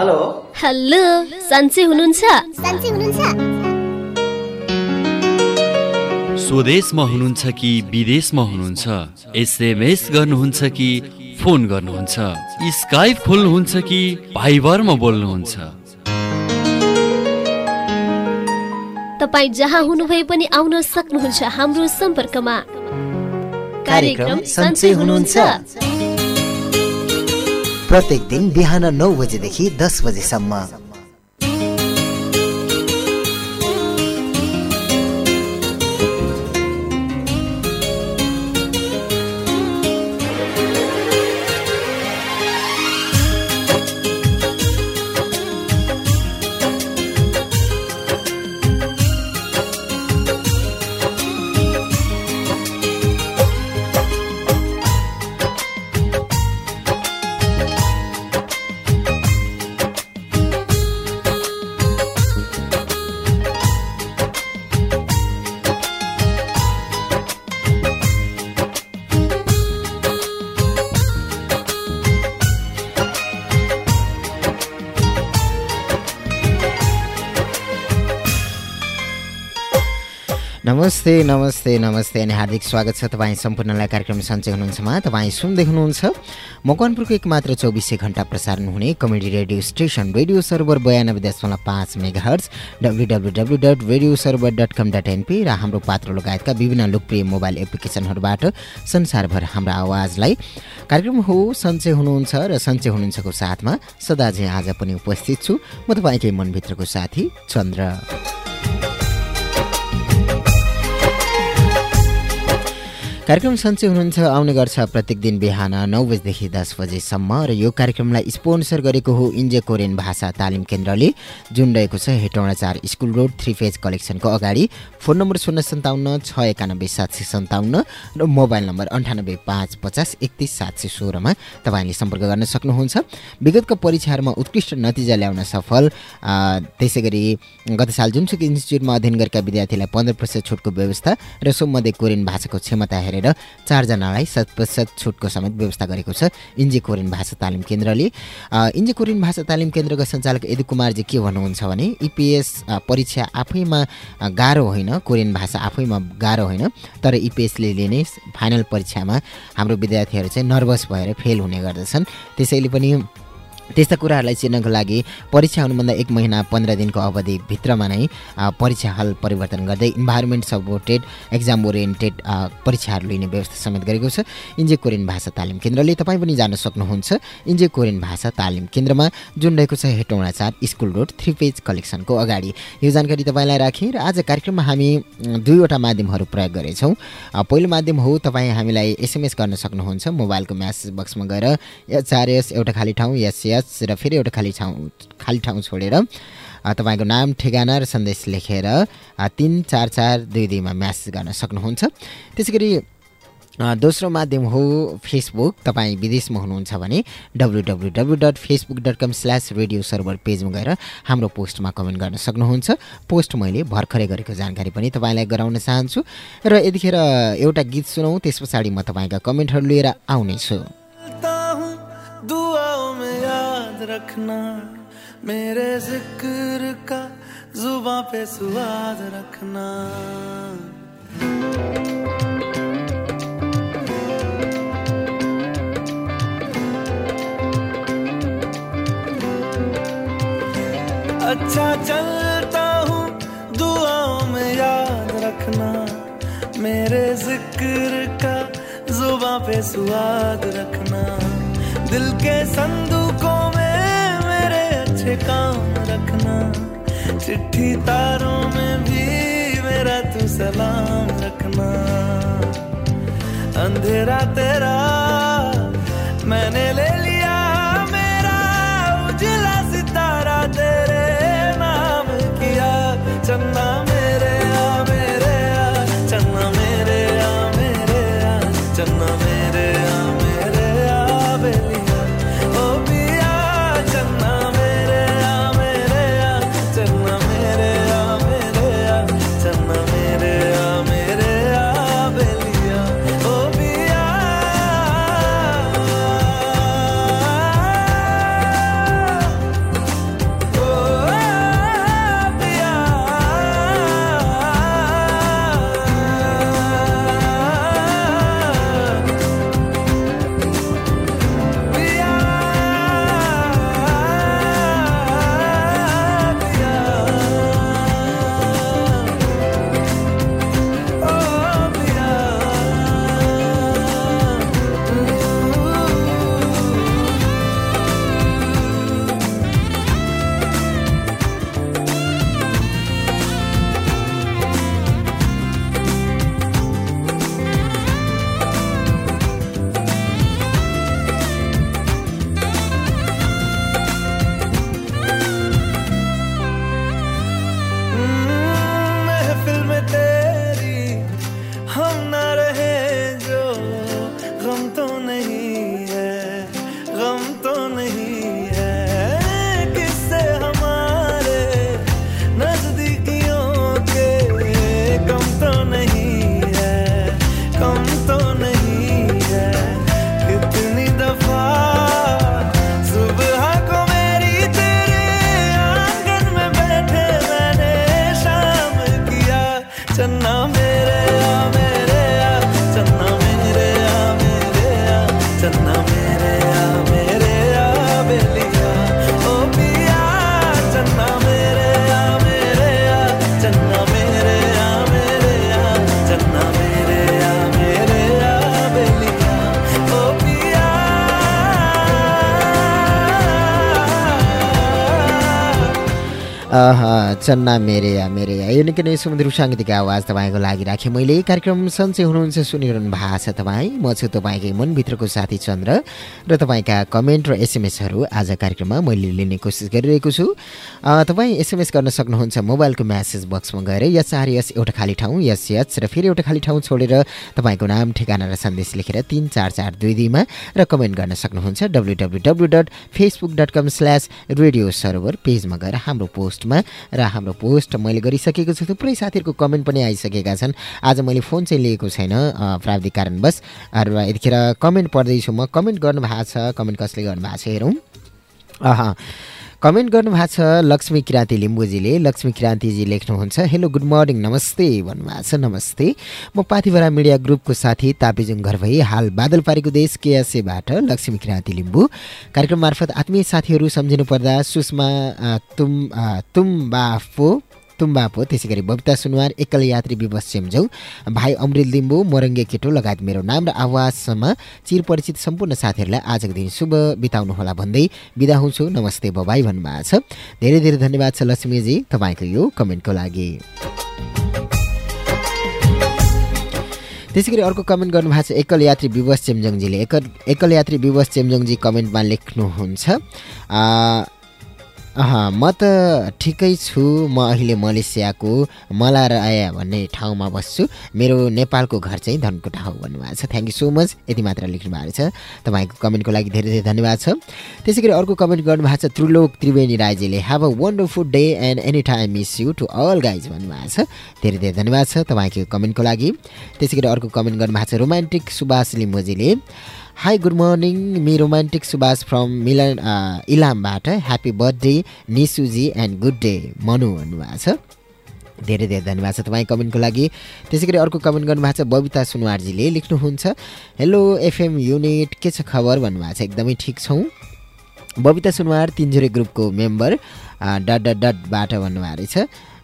Hello. Hello सन्चै हुनुहुन्छ? सन्चै हुनुहुन्छ। स्वदेशमा हुनुहुन्छ कि विदेशमा हुनुहुन्छ? एसएमएस गर्नुहुन्छ कि फोन गर्नुहुन्छ? स्काइप खोल्नुहुन्छ कि भाइबरमा बोल्नुहुन्छ? तपाईँ जहाँ हुनुभए पनि आउन सक्नुहुन्छ हाम्रो सम्पर्कमा। कार्यक्रम सन्चै हुनुहुन्छ। प्रत्येक दिन बिहान नौ बजेदेखि दस बजेसम्म। नमस्ते नमस्ते नमस्ते अनि हार्दिक स्वागत छ तपाईँ सम्पूर्णलाई कार्यक्रम सन्चै हुनुहुन्छमा तपाईँ सुन्दै हुनुहुन्छ मकवानपुरको एक मात्र चौबिसै घन्टा प्रसारण हुने comedy radio station Radio Server बयानब्बे दशमलव पाँच mega hertz W W dot Radio Server dot com dot NP र हाम्रो पात्र लगायतका विभिन्न लोकप्रिय मोबाइल एप्लिकेसनहरूबाट संसारभर हाम्रो आवाजलाई कार्यक्रम हो सन्चै हुनुहुन्छ र सन्चै हुनुहुन्छको साथमा सदा चाहिँ आज पनि उपस्थित छु। म तपाईँकै मनभित्रको साथी चन्द्र। कार्यक्रम सन्चै हुनुहुन्छ आउने गर्छ प्रत्येक दिन बिहान नौ बजीदेखि दस बजेसम्म र यो कार्यक्रमलाई स्पोन्सर गरेको हो इन्जे कोरियन भाषा तालिम केन्द्रले। जुन रहेको छ हेटौँडा चार स्कुल रोड थ्री फेज कलेक्सनको अगाडि। फोन नम्बर शून्य सन्ताउन्न छ एकानब्बे सात सय सन्ताउन्न र मोबाइल नम्बर अन्ठानब्बे पाँच पचास एकतिस सात सय सोह्रमा तपाईँले सम्पर्क गर्न सक्नुहुन्छ। विगतको परीक्षाहरूमा उत्कृष्ट नतिजा ल्याउन सफल त्यसै गरी गत साल जुनसुकै इन्स्टिच्युटमा अध्ययन गरेका विद्यार्थीलाई पन्ध्र प्रतिशत छुटको व्यवस्था र सोमध्ये कोरियन भाषाको क्षमता हेरेर चारजनालाई शत प्रतिशत छुटको समेत व्यवस्था गरेको छ इन्जे कोरियन भाषा तालिम केन्द्रले। इन्जे कोरियन भाषा तालिम केन्द्रका सञ्चालक यदु कुमारजी के भन्नुहुन्छ भने इपिएस परीक्षा आफैमा गाह्रो होइन कोरियन भाषा आफैमा गाह्रो होइन तर इपिएसले लिने फाइनल परीक्षामा हाम्रो विद्यार्थीहरू चाहिँ नर्भस भएर फेल हुने गर्दछन्। त्यसैले पनि त्यस्ता कुराहरूलाई चिन्नको लागि परीक्षा हुनुभन्दा एक महिना पन्ध्र दिनको अवधिभित्रमा नै परीक्षा हल परिवर्तन गर्दै इन्भाइरोमेन्ट सपोर्टेड एक्जाम ओरिएन्टेड परीक्षाहरू लिने व्यवस्था समेत गरेको छ। इन्जे कोरियन भाषा तालिम केन्द्रले तपाईँ पनि जान सक्नुहुन्छ। इन्जे कोरियन भाषा तालिम केन्द्रमा जुन रहेको छ हेटौँडा चार स्कुल रोड थ्री पेज कलेक्सनको अगाडि। यो जानकारी तपाईँलाई राखेँ र आज कार्यक्रममा हामी दुईवटा माध्यमहरू प्रयोग गरेछौँ। पहिलो माध्यम हो तपाईँ हामीलाई एसएमएस गर्न सक्नुहुन्छ मोबाइलको म्यासेज बक्समा गएर एचआरएस एउटा खाली ठाउँ एसएस म्याच र फेरि एउटा खाली ठाउँ खाली ठाउँ छोडेर तपाईँको नाम ठेगाना र सन्देश लेखेर तिन चार चार दुई दुईमा म्यासेज गर्न सक्नुहुन्छ। त्यसै गरी दोस्रो माध्यम हो फेसबुक। तपाईँ विदेशमा हुनुहुन्छ भने W W W dot Facebook dot com slash Radio Server पेजमा गएर हाम्रो पोस्टमा कमेन्ट गर्न सक्नुहुन्छ। पोस्ट मैले भर्खरै गरेको जानकारी पनि तपाईँलाई गराउन चाहन्छु। र यतिखेर एउटा गीत सुनौँ त्यस पछाडि म तपाईँका कमेन्टहरू लिएर आउनेछु। रखना, मेरे ज़िक्र का जुबा पे स्वाद रखना। अच्छा चलता हूँ, दुआओं में याद रखना, मेरे ज़िक्र का जुबा पे स्वाद रखना। दिल के संदूकों अच्छे काम रखना। चिट्ठी तारों में भी मेरा तू सलाम रखना। अंधेरा तेरा चन्ना मेरे या मेरे या। निकै नै सुमधुर साङ्गीतिक आवाज तपाईँको लागि राखेँ मैले। कार्यक्रम सन्चै हुनुहुन्छ सुनिरहनु भएको छ तपाईँ। म छु तपाईँकै मनभित्रको साथी चन्द्र। र तपाईँका कमेन्ट र एसएमएसहरू आज कार्यक्रममा मैले लिने कोसिस गरिरहेको छु। तपाईँ एसएमएस गर्न सक्नुहुन्छ मोबाइलको म्यासेज बक्समा गएर यस आर यस एउटा खाली ठाउँ यस र फेरि एउटा खाली ठाउँ छोडेर तपाईँको नाम ठेगाना र सन्देश लेखेर तिन चार चार दुई दुईमा र कमेन्ट गर्न सक्नुहुन्छ W W W dot Facebook dot com slash Radio Server पेजमा गएर हाम्रो पोस्टमा र हाम्रो पोस्ट मैले गरिसकेको छु। थुप्रै साथीहरूको कमेन्ट पनि आइसकेका छन्। आज मैले फोन चाहिँ लिएको छैन प्राविधिक कारणवश। र यतिखेर कमेन्ट पढ्दैछु म। कमेन्ट गर्नुभएको छ कमेन्ट कसले गर्नुभएको छ हेरौँ। कमेन्ट गर्नुभएको छ लक्ष्मी किराँती लिम्बूजीले। लक्ष्मी किराँतीजी लेख्नुहुन्छ हेलो गुड मर्निङ नमस्ते भन्नुभएको छ नमस्ते। म पाथिभरा मिडिया ग्रुपको साथी तापेजुङ घर भई हाल बादलपारीको देश केएसएबाट लक्ष्मी किराँती लिम्बू। कार्यक्रम मार्फत आत्मीय साथीहरू सम्झिनु पर्दा सुषमा तुम तुम्बाफो तुम्बापो। त्यसै गरी बबिता सुनवार एकल यात्री विवश सेम्झौ भाइ अमृत लिम्बू मोरङ्गे केटो लगायत मेरो नाम र आवाजसम्म चिरपरिचित सम्पूर्ण साथीहरूलाई आजको दिन शुभ बिताउनुहोला भन्दै बिदा हुन्छु। नमस्ते बबाई भन्नुभएको छ। धेरै धेरै धन्यवाद छ लक्ष्मीजी तपाईँको यो कमेन्टको लागि। त्यसै गरी अर्को कमेन्ट गर्नुभएको छ एकल यात्री विवश चेम्जोङजीले एकल एकल यात्री विवश चेम्जोङजी कमेन्टमा लेख्नुहुन्छ म त ठिकै छु। म अहिले मलेसियाको मलाराया भन्ने ठाउँमा बस्छु। मेरो नेपालको घर चाहिँ धनकुटा हो भन्नुभएको छ। थ्याङ्क यू सो मच यति मात्र लेख्नु भएको छ। तपाईँको कमेन्टको लागि धेरै धेरै धन्यवाद छ। त्यसै गरी अर्को कमेन्ट गर्नुभएको छ Trilok Triveni राईजीले। Have a wonderful day and any time miss you to all guys भन्नुभएको छ। धेरै धेरै धन्यवाद छ तपाईँको कमेन्टको लागि। त्यसै अर्को कमेन्ट गर्नुभएको छ romantic Subhash लिम्बोजीले hi good morning me romantic Subhash from Milan इलामबाट happy birthday निसुजी एन्ड गुड डे मनु भन्नुभएको छ धेरै धेरै धन्यवाद छ तपाईँ कमेन्टको लागि। त्यसै गरी अर्को कमेन्ट गर्नुभएको छ बबिता सुनवारजीले लेख्नुहुन्छ। हेलो एफएम युनिट के छ खबर भन्नुभएको छ? एकदमै ठिक छौँ। बबिता सुनवार तिनजुरे ग्रुपको मेम्बर अ, डट डट डटबाट भन्नुभएको रहेछ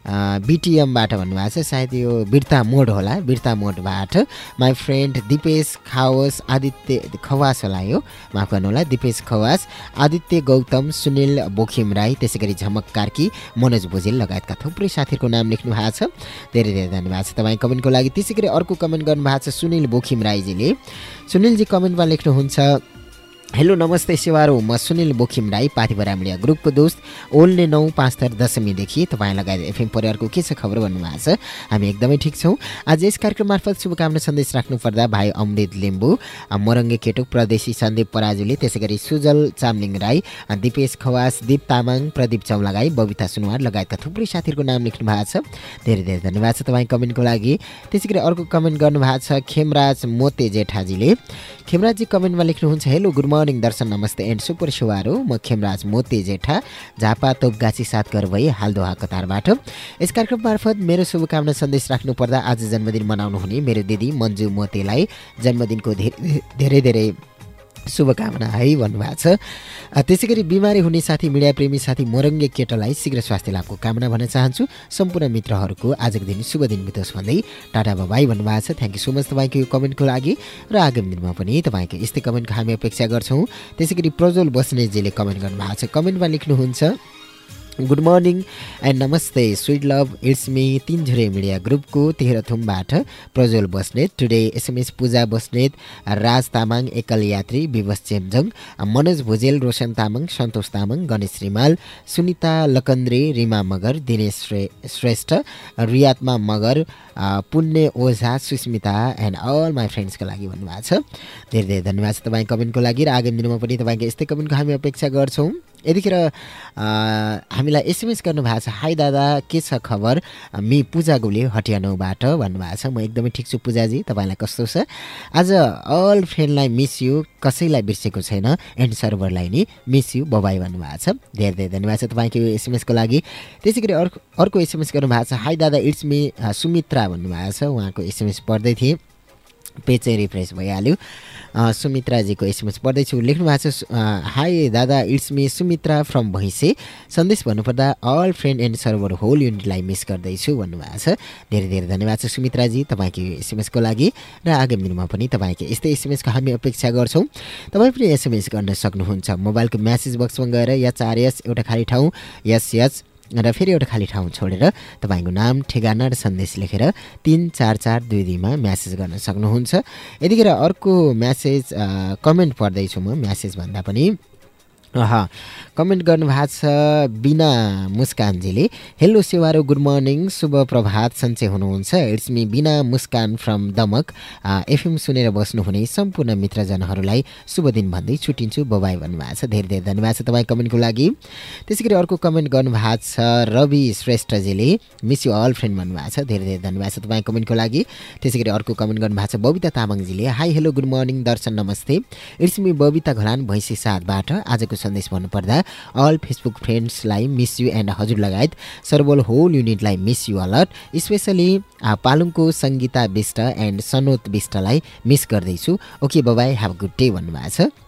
बिटिएमबाट भन्नुभएको छ सायद यो बिर्ता मोड होला बिर्ता मोडबाट। माई फ्रेन्ड दिपेश खावस आदित्य खवास होला यो माफ गर्नु होला दिपेश खवास आदित्य गौतम सुनिल बोखिम राई त्यसै गरी झमक कार्की मनोज भुजेल लगायतका थुप्रै साथीहरूको नाम लेख्नु भएको छ। धेरै धेरै धन्यवाद छ तपाईँ कमेन्टको लागि। त्यसै अर्को कमेन्ट गर्नुभएको छ सुनिल बोखिम राईजीले। सुनिलजी कमेन्टमा लेख्नुहुन्छ हेलो नमस्ते सेवारो म सुनिल बोखिम राई पाथिभरा मिडिया ग्रुपको दोस्त। ओल्ने नौ पाँच थर दशमीदेखि तपाईँ लगायत एफएम परिवारको के छ खबर भन्नुभएको छ हामी एकदमै ठिक छौँ। आज यस कार्यक्रम मार्फत शुभकामना सन्देश राख्नुपर्दा भाइ अमृत लिम्बू मोरङ्गे केटुक प्रदेशी सन्दीप पराजुली त्यसै गरी सुजल चामलिङ राई दिपेश खवास दिप तामाङ प्रदीप चौलागाई बबिता सुनवार लगायतका थुप्रै साथीहरूको नाम लेख्नु भएको छ। धेरै धेरै धन्यवाद छ तपाईँ कमेन्टको लागि। त्यसै गरी अर्को कमेन्ट गर्नुभएको छ खेमराज मोते जेठाजीले खेमराजजी कमेन्टमा लेख्नुहुन्छ हेलो गुड मर्निङ दर्शन नमस्ते एन्ड सुपर सुवारो म खेमराज मोते जेठा झापा तोपगाछी सात घर भई हाल दोहा कतारबाट। यस कार्यक्रम मार्फत मेरो शुभकामना सन्देश राख्नुपर्दा आज जन्मदिन मनाउनु हुने मेरो दिदी मन्जु मोतेलाई। जन्मदिनको धेरै धेरै धेरै शुभकामना है भन्नुभएको छ। त्यसै गरी बिमारी हुने साथी मिडिया प्रेमी साथी मोरङ्गे केटलाई शीघ्र स्वास्थ्य लाभको कामना भन्न चाहन्छु। सम्पूर्ण मित्रहरूको आजको दिन शुभ दिन बितोस् भन्दै टाटा बाबाई भन्नुभएको छ। थ्याङ्क यू सो मच तपाईँको यो कमेन्टको लागि र आगामी दिनमा पनि तपाईँको यस्तै कमेन्टको हामी अपेक्षा गर्छौँ। त्यसै गरी प्रज्वल बस्नेतजीले कमेन्ट गर्नुभएको छ। कमेन्टमा लेख्नुहुन्छ गुड मर्निङ एन्ड नमस्ते sweet love it's me Tinjhure media ग्रुपको तेह्रथुमबाट प्रज्वल बस्नेत टुडे एसएमएस पूजा बस्नेत राज तामाङ एकल यात्री विवश चेम्जङ मनोज भुजेल रोशन तामाङ सन्तोष तामाङ गणेश रिमाल सुनिता लकन्द्रे रिमा मगर दिनेश श्रे Shrestha Riyatma Magar Punya Ojha Susmita and all my फ्रेन्ड्सको लागि भन्नुभएको छ धेरै धेरै धन्यवाद छ तपाईँ कमेन्टको लागि र आगामी दिनमा पनि तपाईँको यस्तै कमेन्टको हामी अपेक्षा गर्छौँ यतिखेर हामीलाई एसएमएस गर्नुभएको छ। हाई दादा के छ खबर? मी पूजा गोले हटियानौबाट भन्नुभएको छ। म एकदमै ठिक छु पूजाजी तपाईँलाई कस्तो छ? आज अल फ्रेन्डलाई मिस यु कसैलाई बिर्सेको छैन एन्ड सर्भरलाई नि मिस यु बबाई भन्नुभएको छ। धेरै धेरै धन्यवाद छ तपाईँको यो एसएमएसको लागि। त्यसै गरी अर्को अर्को एसएमएस गर्नुभएको छ। हाई दादा इट्स मी सुमित्रा भन्नुभएको छ। उहाँको एसएमएस पढ्दै थिएँ। पेज चाहिँ रिफ्रेस भइहाल्यो। सुमित्राजीको एसएमएस पढ्दैछु। लेख्नु भएको छ हाई दादा it's me Sumitra from Bhainse. सन्देश भन्नुपर्दा all friend and Server whole युनिटलाई miss गर्दैछु भन्नुभएको छ। धेरै धेरै धन्यवाद छ सुमित्राजी तपाईँको एसएमएसको लागि। र आगामी दिनमा पनि तपाईँको यस्तै एसएमएसको हामी अपेक्षा गर्छौँ। तपाईँ पनि एसएमएस गर्न सक्नुहुन्छ। मोबाइलको म्यासेज बक्समा गएर यच आरएस एउटा खाली ठाउँ। यस यच र फेरि एउटा खाली ठाउँ छोडेर तपाईँको नाम ठेगाना र सन्देश लेखेर तिन चार चार दुई दुईमा म्यासेज गर्न सक्नुहुन्छ। यतिखेर अर्को म्यासेज कमेन्ट पढ्दैछु म म्यासेज भन्दा पनि। कमेन्ट गर्नुभएको छ बिना मुस्कानजीले। हेलो सेवारो गुड मर्निङ शुभ प्रभात सन्चै हुनुहुन्छ। इट्स मी बिना मुस्कान फ्रम दमक। एफएम सुनेर बस्नुहुने सम्पूर्ण मित्रजनहरूलाई शुभ दिन भन्दै छुट्टिन्छु। बबाई भन्नुभएको छ। धेरै धेरै धन्यवाद छ तपाईँ कमेन्टको लागि। त्यसै गरी अर्को कमेन्ट गर्नुभएको छ रवि श्रेष्ठजीले। मिस यु अल फ्रेन्ड भन्नुभएको छ। धेरै धेरै धन्यवाद छ तपाईँ कमेन्टको लागि। त्यसै गरी अर्को कमेन्ट गर्नुभएको छ बबिता तामाङजीले। हाई हेलो गुड मर्निङ दर्शन नमस्ते। इट्स मी बबिता घलान भैँसी साथबाट आजको सन्देश भन्नुपर्दा अल फेसबुक फ्रेन्ड्सलाई मिस यु एन्ड हजुर लगायत सर्बल होल युनिटलाई मिस यु अलर्ट स्पेसली पालुङको सङ्गीता विष्ट एन्ड सनोत विष्टलाई मिस गर्दैछु। Okay bye bye have good day भन्नुभएको छ।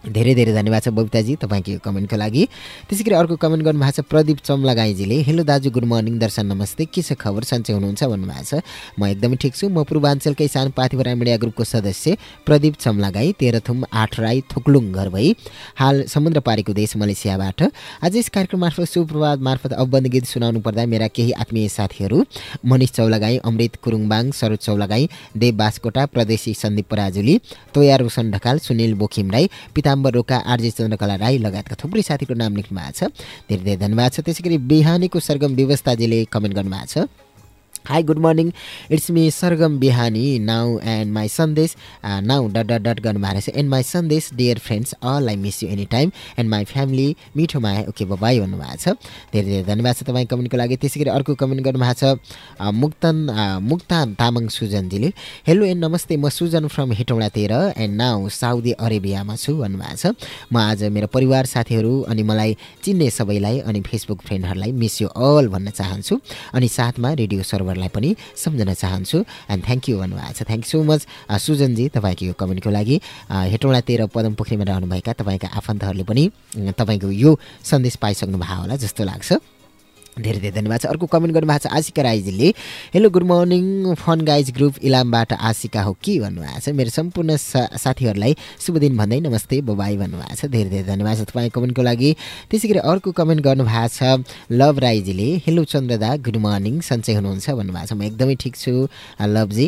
धेरै धेरै धन्यवाद छ बबिताजी तपाईँको कमेन्टको लागि। त्यसै गरी अर्को कमेन्ट गर्नुभएको छ प्रदीप चम्लागाईजीले हेलो दाजु गुड मर्निङ दर्शन नमस्ते के छ खबर? सन्चै हुनुहुन्छ भन्नुभएको छ। म एकदमै ठिक छु। म पूर्वाञ्चलकै सानो पाथिभरा मिडिया ग्रुपको सदस्य प्रदीप चम्लागाई तेह्रथुम आठ राई थोक्लुङ घर भई। हाल समुद्र पारीको देश मलेसियाबाट। आज यस कार्यक्रम मार्फत सुप्रभात मार्फत अवबन्ध गीत सुनाउनु पर्दा मेरा केही आत्मीय साथीहरू मनिष चौलागाई अमृत कुरुङबाङ सरोज चौलागाई देव बासकोटा प्रदेशी सन्दीप पराजुली तोया रोशन ढकाल सुनिल बोखिम राई पिताम्बर रोका आरजे चन्द्रकला राई लगायतका थुप्रै साथीको नाम लेख्नु भएको छ। धेरै धेरै धन्यवाद छ। त्यसै गरी बिहानीको सरगम व्यवस्थाजीले कमेन्ट गर्नुभएको छ। Hi good morning it's me Sargam बिहानी नाउ एन्ड माई सन्देश नाउ डट डट डट गर्नुभएको रहेछ एन्ड माई सन्देश dear friends all I miss you any time and my family मिठो माया ओके बाई भन्नुभएको छ धेरै धेरै धन्यवाद छ तपाईँ कमेन्टको लागि त्यसै गरी अर्को कमेन्ट गर्नुभएको छ मुक्तन मुक्तान तामाङ सुजनजीले हेलो एन्ड नमस्ते म सुजन फ्रम हेटौँडा तेह्र एन्ड नाउ साउदी अरेबियामा छु भन्नुभएको छ म आज मेरो परिवार साथीहरू अनि मलाई चिन्ने सबैलाई अनि फेसबुक फ्रेन्डहरूलाई मिस यु अल भन्न चाहन्छु अनि साथमा रेडियो सर्भरलाई पनि सम्झन चाहन्छु। एन्ड थ्याङ्क यू भन्नुभएको छ। थ्याङ्क सो मच सुजनजी तपाईँको यो कमेन्टको लागि। हेटौँडा तेह्र पदम पोखरीमा रहनुभएका तपाईँका आफन्तहरूले पनि तपाईँको यो सन्देश पाइसक्नु भयो होला जस्तो लाग्छ। धेरै धेरै धन्यवाद छ। अर्को कमेन्ट गर्नुभएको छ Ashika राईजीले। Hello good morning fun guys group इलामबाट Ashika हो कि? भन्नुभएको छ। मेरो सम्पूर्ण सा साथीहरूलाई शुभ दिन भन्दै नमस्ते बबाई भन्नुभएको छ। धेरै धेरै धन्यवाद छ तपाईँ कमेन्टको लागि। त्यसै गरी अर्को कमेन्ट गर्नुभएको छ लभ राईजीले। हेलो चन्द्रदा गुड मर्निङ सन्चै हुनुहुन्छ भन्नुभएको छ। म एकदमै ठिक छु लभजी।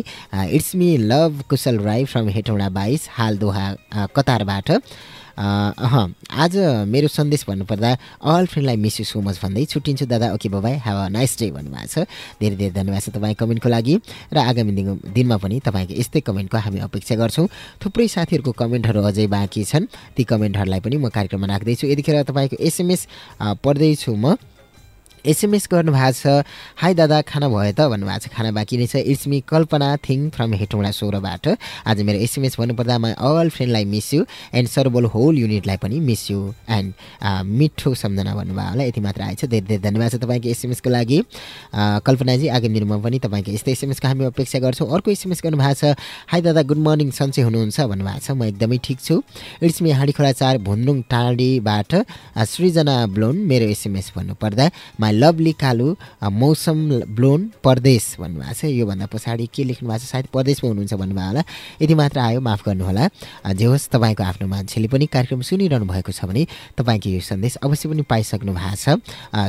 It's me Love Kushal Rai from Hetauda बाइस हाल दोहा कतारबाट। अह आज मेरो सन्देश भन्नुपर्दा अल फ्रेन्डलाई मिस यु सो मच भन्दै छुट्टिन्छु दादा। Okay bye bye have a nice day भन्नुभएको छ। धेरै धेरै धन्यवाद छ तपाईँ कमेन्टको लागि। र आगामी दिन दिनमा पनि तपाईँको यस्तै कमेन्टको हामी अपेक्षा गर्छौँ। थुप्रै साथीहरूको कमेन्टहरू अझै बाँकी छन्। ती कमेन्टहरूलाई पनि म कार्यक्रममा राख्दैछु। यतिखेर तपाईँको एसएमएस पढ्दैछु म। एसएमएस गर्नुभएको छ। हाई दादा खाना भयो त? भन्नुभएको छ। खाना बाँकी नै छ। It's me Kalpana Thing from Hetauda सोह्रबाट। आज मेरो एसएमएस भन्नुपर्दा म all फ्रेन्डलाई miss you and Server whole युनिटलाई पनि मिस यु एन्ड मिठो सम्झना भन्नुभयो होला। यति मात्र आएछ। धेरै धेरै धन्यवाद छ तपाईँको एसएमएसको लागि। कल्पनाजी आगामी दिनमा पनि तपाईँको यस्तै एसएमएसको हामी अपेक्षा गर्छौँ। अर्को एसएमएस गर्नुभएको छ। हाई दादा गुड मर्निङ सन्चै हुनुहुन्छ भन्नुभएको छ। म एकदमै ठिक छु। इट्स मी हाँडी खोला चार भुन्डुङ टाँडीबाट सृजना ब्लोन मेरो एसएमएस भन्नुपर्दा लभली कालु मौसम ब्लोन परदेश भन्नुभएको छ। योभन्दा पछाडि के लेख्नु भएको छ? सायद परदेशमा हुनुहुन्छ भन्नुभयो होला। यति मात्र आयो माफ गर्नुहोला। जे होस् तपाईँको आफ्नो मान्छेले पनि कार्यक्रम सुनिरहनु भएको छ भने तपाईँको यो सन्देश अवश्य पनि पाइसक्नु भएको छ।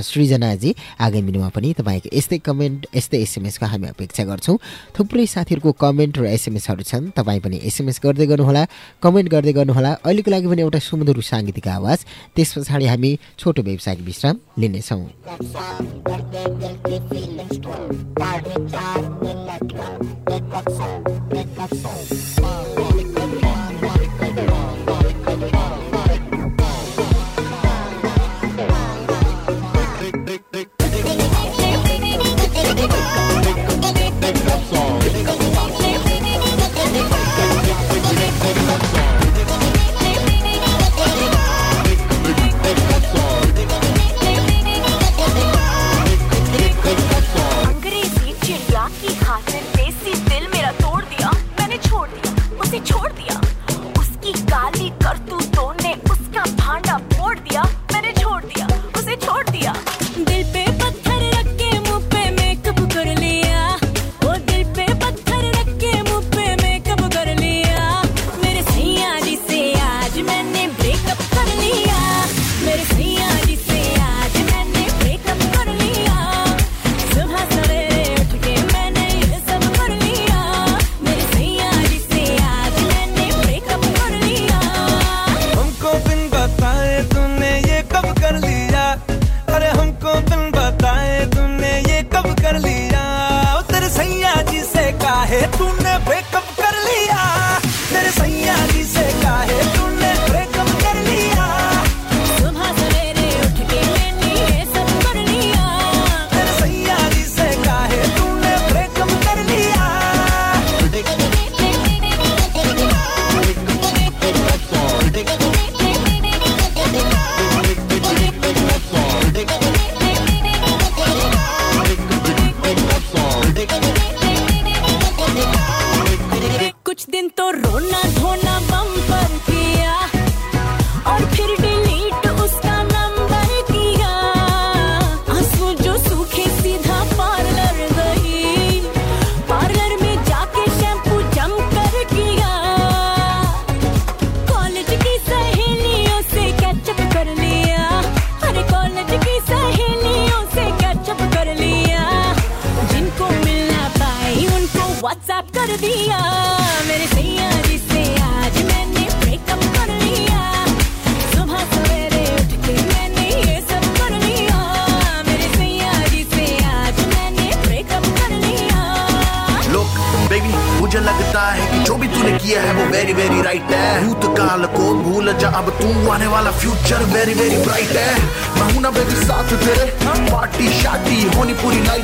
सृजनाजी आगामी दिनमा पनि तपाईँको यस्तै कमेन्ट यस्तै एसएमएसको हामी अपेक्षा गर्छौँ। थुप्रै साथीहरूको कमेन्ट र एसएमएसहरू छन्। तपाईँ पनि एसएमएस गर्दै गर्नुहोला कमेन्ट गर्दै गर्नुहोला। अहिलेको लागि पनि एउटा सुमधुर साङ्गीतिक आवाज। त्यस पछाडि हामी छोटो व्यवसायिक विश्राम लिनेछौँ। अंग्रेजी चिड़िया की खातिर देसी दिल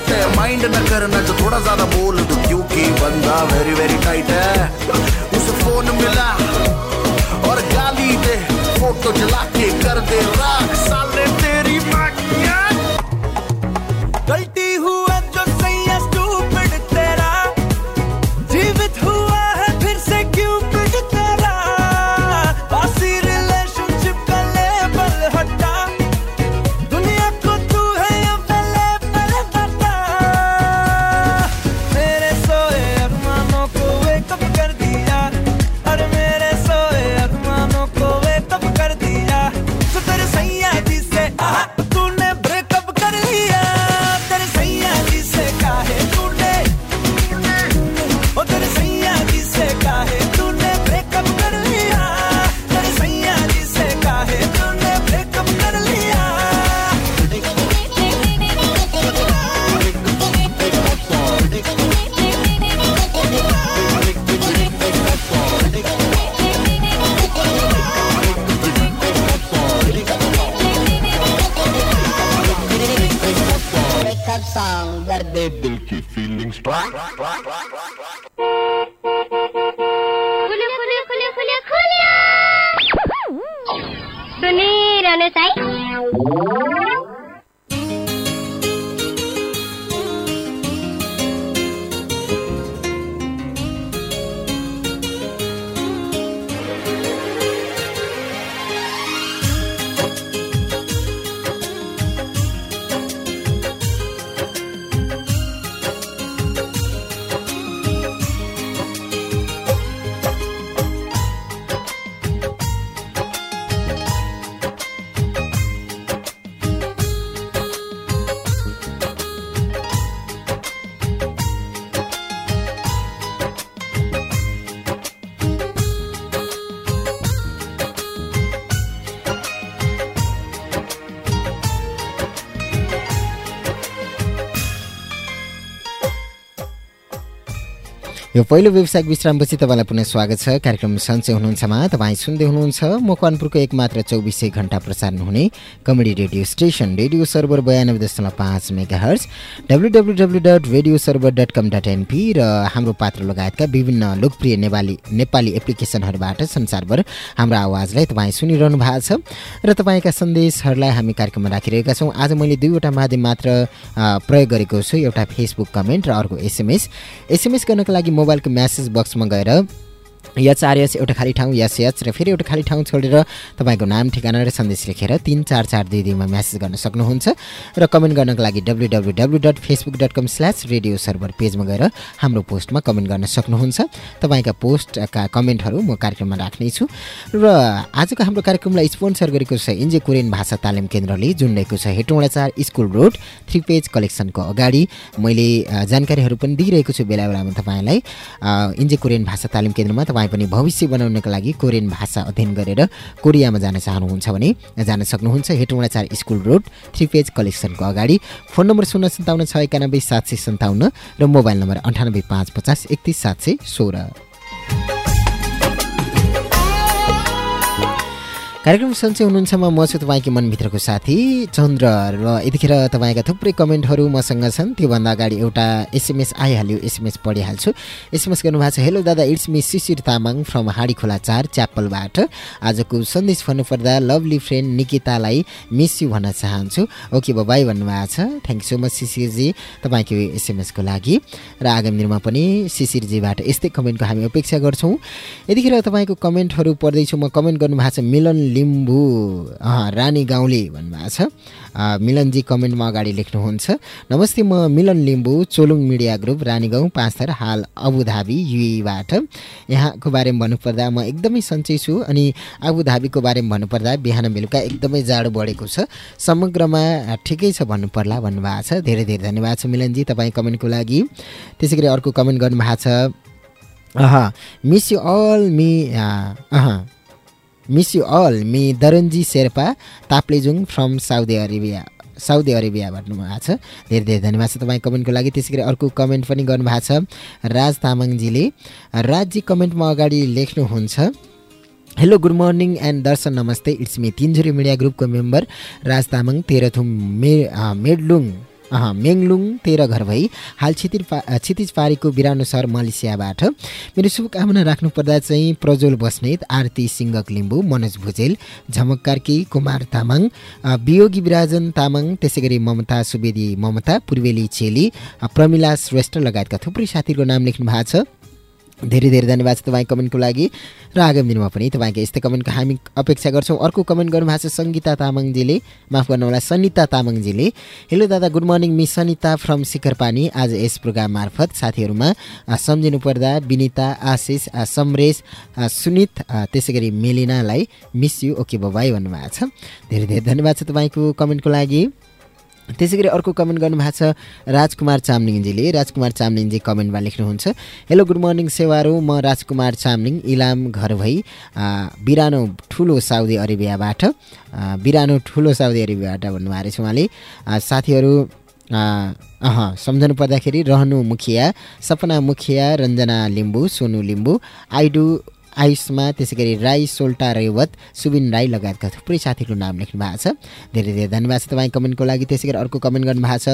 नाइट है। माइंड न करना जो थोड़ा ज़्यादा बोल दो। क्योंकि बंदा वेरी वेरी टाइट है। उसे फ़ोन मिला और गाली दे फ़ोटो जला के कर दे। राख साले है पहिलो व्यवसायिक विश्रामपछि तपाईँलाई पुनः स्वागत छ। कार्यक्रम सन्चै हुनुहुन्छमा तपाईँ सुन्दै हुनुहुन्छ। मकवानपुरको एक मात्र चौबिसै घन्टा प्रसारण हुने comedy radio station Radio Server बयानब्बे दशमलव पाँच mega hertz W W W dot Radio Server dot com dot NP र हाम्रो पात्र लगायतका विभिन्न लोकप्रिय नेपाली नेपाली एप्लिकेसनहरूबाट संसारभर हाम्रो आवाजलाई तपाईँ सुनिरहनु भएको छ। र तपाईँका सन्देशहरूलाई हामी कार्यक्रममा राखिरहेका छौँ। आज मैले दुईवटा माध्यम मात्र प्रयोग गरेको छु। एउटा फेसबुक कमेन्ट र अर्को एसएमएस। एसएमएस गर्नको लागि मोबाइलको म्यासेज बक्समा गएर यच आरएस एउटा खाली ठाउँ यस यच र फेरि एउटा खाली ठाउँ छोडेर तपाईँको नाम ठेगाना र सन्देश लेखेर तिन चार चार दुई दुईमा म्यासेज गर्न सक्नुहुन्छ। र कमेन्ट गर्नको लागि W W W dot Facebook dot com slash Radio Server पेजमा गएर हाम्रो पोस्टमा कमेन्ट गर्न सक्नुहुन्छ। तपाईँका पोस्टका कमेन्टहरू म कार्यक्रममा राख्नेछु। र आजको हाम्रो कार्यक्रमलाई स्पोन्सर गरेको छ इन्जे कोरियन भाषा तालिम केन्द्रले जुन रहेको छ हेटौँडा चार स्कुल रोड थ्री पेज कलेक्सनको अगाडि। मैले जानकारीहरू पनि दिइरहेको छु बेला बेलामा तपाईँलाई। इन्जे कोरियन भाषा तालिम केन्द्रमा पनि भविष्य बनाउनको लागि कोरियन भाषा अध्ययन गरेर कोरियामा जान चाहनुहुन्छ भने जान सक्नुहुन्छ हेटौँडा चार स्कुल रोड थ्री पेज कलेक्सनको अगाडि। फोन नम्बर शून्य सन्ताउन्न छ एकानब्बे सात सय सन्ताउन्न र मोबाइल नम्बर अन्ठानब्बे पाँच पचास एकतिस सात सय सोह्र। कार्यक्रम सन्चै हुनुहुन्छमा म छु तपाईँको मनभित्रको साथी चन्द्र र यतिखेर तपाईँका थुप्रै कमेन्टहरू मसँग छन् त्योभन्दा अगाडि एउटा एसएमएस आइहाल्यो एसएमएस पढिहाल्छु। एसएमएस गर्नुभएको छ हेलो दादा it's me Shishir Tamang from Hadi Khola चार च्यापलबाट आजको सन्देश भन्नुपर्दा लभली फ्रेन्ड निकितालाई मिस यु भन्न चाहन्छु। ओके बाई भन्नुभएको छ। थ्याङ्क सो मच शिशिरजी तपाईँको एसएमएसको लागि। र आगामी दिनमा पनि शिशिरजीबाट यस्तै कमेन्टको हामी अपेक्षा गर्छौँ। यतिखेर तपाईँको कमेन्टहरू पढ्दैछु म कमेन्ट गर्नुभएको छ मिलन लिम्बू रानी गाउँले भन्नुभएको छ। मिलनजी कमेन्टमा अगाडि लेख्नुहुन्छ। नमस्ते म मिलन लिम्बू चोलुङ मिडिया ग्रुप रानी गाउँ पाँचथर हाल अबुधाबी युएबाट यहाँको बारेमा भन्नुपर्दा म एकदमै सन्चै छु अनि अबुधाबीको बारेमा भन्नुपर्दा बिहान बेलुका एकदमै जाडो बढेको छ। समग्रमा ठिकै छ भन्नुपर्ला भन्नुभएको छ। धेरै धेरै धन्यवाद छ मिलनजी तपाईँ कमेन्टको लागि। त्यसै गरी अर्को कमेन्ट गर्नुभएको छ। अह miss you all me uh. Miss you all me दरन्जी Sherpa Taplejung from Saudi Arabia Saudi Arabia भन्नुभएको छ। धेरै धेरै धन्यवाद छ तपाईँ कमेन्टको लागि। त्यसै गरी अर्को कमेन्ट पनि गर्नुभएको छ। राज तामाङजीले राजजी कमेन्टमा अगाडि लेख्नुहुन्छ। हेलो गुड मर्निङ एन्ड दर्शन नमस्ते। इट्स मी तिनझुरी मिडिया ग्रुपको मेम्बर राज तामाङ तेह्रथुम मे मेडलुङ। मेङलुङ तेह्र घर भई। हाल क्षितिज पा क्षितिज पारीको सहर मलेसियाबाट। मेरो शुभकामना राख्नुपर्दा चाहिँ प्रज्वल बस्नेत आरती सिङ्गक लिम्बू मनोज भुजेल झमक कार्की कुमार तामाङ वियोगी विराजन तामाङ त्यसै गरी ममता सुवेदी ममता पूर्वेली चेली प्रमिला श्रेष्ठ लगायतका थुप्रै साथीहरूको नाम लेख्नु भएको छ। धेरै धेरै धन्यवाद छ तपाईँ कमेन्टको लागि। र आगामी दिनमा पनि तपाईँको यस्तै कमेन्टको हामी अपेक्षा गर्छौँ। अर्को कमेन्ट गर्नुभएको छ सङ्गीता तामाङजीले। माफ गर्नु होला सनिता तामाङजीले। हेलो दादा good morning miss Sanita from Shikharpani आज यस प्रोग्राम मार्फत साथीहरूमा सम्झिनु पर्दा विनिता आशिष समरेश सुनित त्यसै गरी मेलिनालाई miss you okay bye bye भन्नुभएको छ। धेरै धेरै धन्यवाद छ तपाईँको कमेन्टको लागि। त्यसै गरी अर्को कमेन्ट गर्नुभएको छ राजकुमार चामलिङजीले। राजकुमार चामलिङजी कमेन्टमा लेख्नुहुन्छ हेलो गुड मर्निङ सेवारो। म राजकुमार चामलिङ इलाम घर भई बिरानो ठुलो साउदी अरेबियाबाट बिरानो ठुलो साउदी अरेबियाबाट भन्नुभएको रहेछ उहाँले। साथीहरू अह सम्झनु पर्दाखेरि रहनु मुखिया सपना मुखिया रञ्जना लिम्बू सोनु लिम्बू आइडु आयुषमा त्यसै गरी राई सोल्टा रेवत सुबिन राई लगायतका थुप्रै साथीहरूको नाम लेख्नु भएको छ। धेरै धेरै धन्यवाद छ तपाईँ कमेन्टको लागि। त्यसै गरी अर्को कमेन्ट गर्नुभएको छ।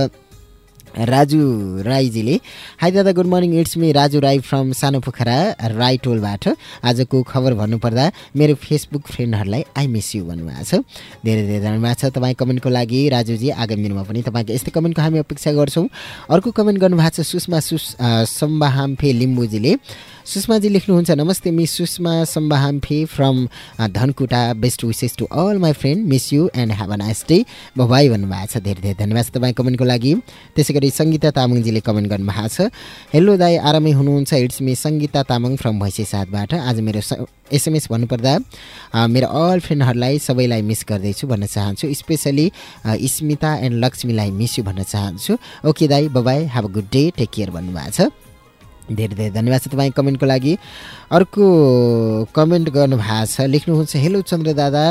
राजु राईजीले। हाई दादा good morning it's me Raju Rai from सानो पोखरा राई टोलबाट। आजको खबर भन्नुपर्दा मेरो फेसबुक फ्रेन्डहरूलाई आई मिस यु भन्नुभएको छ। धेरै धेरै धन्यवाद छ तपाईँ कमेन्टको लागि। राजुजी आगामी दिनमा पनि तपाईँको यस्तै कमेन्टको हामी अपेक्षा गर्छौँ। अर्को कमेन्ट गर्नुभएको छ सुषमा सुस सम्बाहाम्फे लिम्बूजीले। सुषमाजी लेख्नुहुन्छ नमस्ते miss Sushma Sambahamphe from Dhankuta best wishes to all my friend miss you and have a nice day bye bye भन्नुभएको छ धेरै धेरै धन्यवाद छ तपाईँ कमेन्टको लागि। त्यसै सङ्गीता तामाङजीले कमेन्ट गर्नुभएको छ। हेलो दाई आरामै हुनुहुन्छ? It's me Sangita Tamang from Bhainse साथबाट आज मेरो एसएमएस भन्नुपर्दा मेरो अल फ्रेन्डहरूलाई सबैलाई मिस गर्दैछु भन्न चाहन्छु। स्पेसली स्मिता एन्ड लक्ष्मीलाई मिस यु भन्न चाहन्छु। ओके दाई bye bye have a good day take care भन्नुभएको छ। धेरै धेरै धन्यवाद छ तपाईँ कमेन्टको लागि। अर्को कमेन्ट गर्नुभएको छ लेख्नुहुन्छ हेलो चन्द्र दादा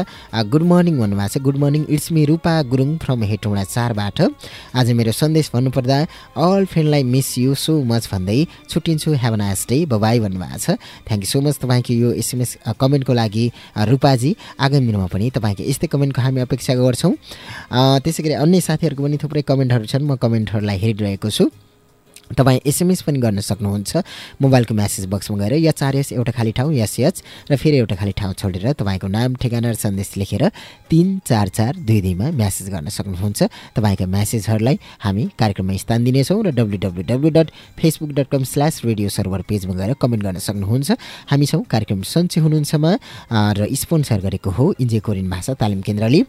गुड मर्निङ भन्नुभएको छ। Good morning it's me Rupa Gurung from Hetauda चारबाट। आज मेरो सन्देश भन्नुपर्दा अल फ्रेन्डलाई मिस यु सो मच भन्दै छुट्टिन्छु a nice day bye bye भन्नुभएको छ। थ्याङ्क यू सो मच तपाईँको यो एसएमएस कमेन्टको लागि रूपाजी। आगामी दिनमा पनि तपाईँको यस्तै कमेन्टको हामी अपेक्षा गर्छौँ। त्यसै गरी अन्य साथीहरूको पनि थुप्रै कमेन्टहरू छन् म कमेन्टहरूलाई हेरिरहेको छु। तपाईँ एसएमएस पनि गर्न सक्नुहुन्छ। मोबाइलको म्यासेज बक्समा गएर या चार यस एउटा खाली ठाउँ यस यच र फेरि एउटा खाली ठाउँ छोडेर तपाईँको नाम ठेगाना र सन्देश लेखेर तिन चार चार दुई दुईमा म्यासेज गर्न सक्नुहुन्छ। तपाईँका म्यासेजहरूलाई हामी कार्यक्रममा स्थान दिनेछौँ र W W dot Facebook dot com slash Radio Server पेजमा गएर कमेन्ट गर्न सक्नुहुन्छ। हामी छौँ कार्यक्रम सन्चै हुनुहुन्छमा र स्पोन्सर गरेको हो इन्जे कोरियन भाषा तालिम केन्द्रले